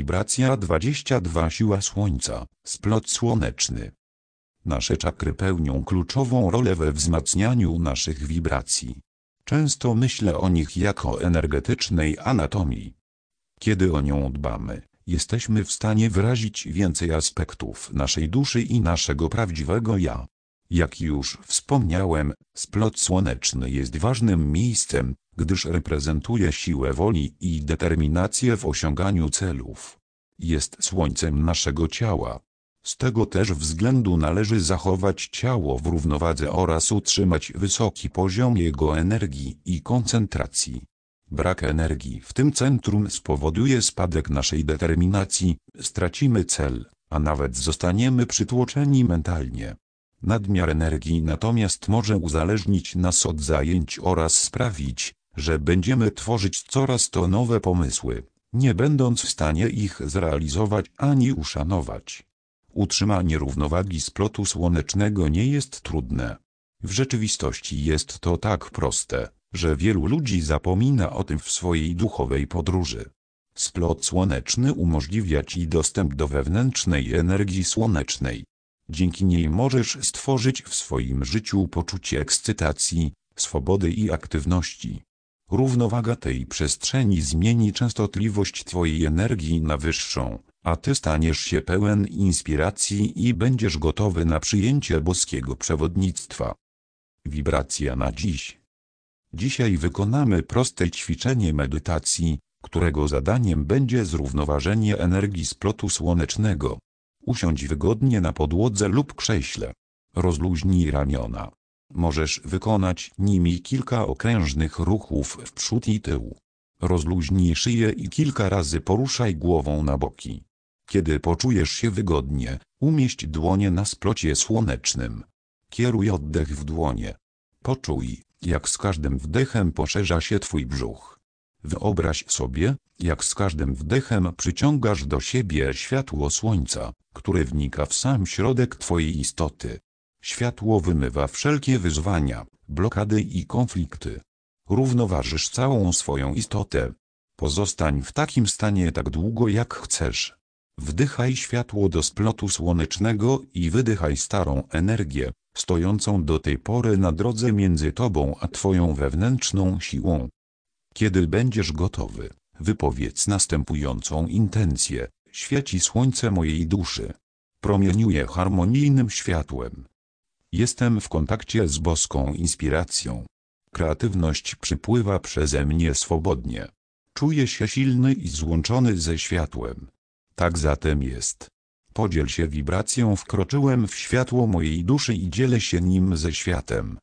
Wibracja 22 Siła Słońca, splot słoneczny. Nasze czakry pełnią kluczową rolę we wzmacnianiu naszych wibracji. Często myślę o nich jako energetycznej anatomii. Kiedy o nią dbamy, jesteśmy w stanie wyrazić więcej aspektów naszej duszy i naszego prawdziwego ja. Jak już wspomniałem, splot słoneczny jest ważnym miejscem, gdyż reprezentuje siłę woli i determinację w osiąganiu celów. Jest słońcem naszego ciała. Z tego też względu należy zachować ciało w równowadze oraz utrzymać wysoki poziom jego energii i koncentracji. Brak energii w tym centrum spowoduje spadek naszej determinacji, stracimy cel, a nawet zostaniemy przytłoczeni mentalnie. Nadmiar energii natomiast może uzależnić nas od zajęć oraz sprawić, że będziemy tworzyć coraz to nowe pomysły, nie będąc w stanie ich zrealizować ani uszanować. Utrzymanie równowagi splotu słonecznego nie jest trudne. W rzeczywistości jest to tak proste, że wielu ludzi zapomina o tym w swojej duchowej podróży. Splot słoneczny umożliwia Ci dostęp do wewnętrznej energii słonecznej. Dzięki niej możesz stworzyć w swoim życiu poczucie ekscytacji, swobody i aktywności. Równowaga tej przestrzeni zmieni częstotliwość Twojej energii na wyższą, a Ty staniesz się pełen inspiracji i będziesz gotowy na przyjęcie boskiego przewodnictwa. Wibracja na dziś. Dzisiaj wykonamy proste ćwiczenie medytacji, którego zadaniem będzie zrównoważenie energii splotu słonecznego. Usiądź wygodnie na podłodze lub krześle. Rozluźnij ramiona. Możesz wykonać nimi kilka okrężnych ruchów w przód i tył. Rozluźnij szyję i kilka razy poruszaj głową na boki. Kiedy poczujesz się wygodnie, umieść dłonie na splocie słonecznym. Kieruj oddech w dłonie. Poczuj, jak z każdym wdechem poszerza się Twój brzuch. Wyobraź sobie, jak z każdym wdechem przyciągasz do siebie światło słońca, które wnika w sam środek Twojej istoty. Światło wymywa wszelkie wyzwania, blokady i konflikty. Równoważysz całą swoją istotę. Pozostań w takim stanie tak długo jak chcesz. Wdychaj światło do splotu słonecznego i wydychaj starą energię, stojącą do tej pory na drodze między tobą a twoją wewnętrzną siłą. Kiedy będziesz gotowy, wypowiedz następującą intencję. Świeci słońce mojej duszy. Promieniuje harmonijnym światłem. Jestem w kontakcie z boską inspiracją. Kreatywność przypływa przeze mnie swobodnie. Czuję się silny i złączony ze światłem. Tak zatem jest. Podziel się wibracją wkroczyłem w światło mojej duszy i dzielę się nim ze światem.